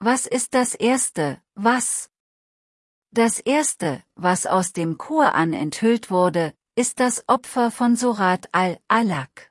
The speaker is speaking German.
Was ist das Erste, was? Das Erste, was aus dem Koran enthüllt wurde, ist das Opfer von Surat al-Alaq.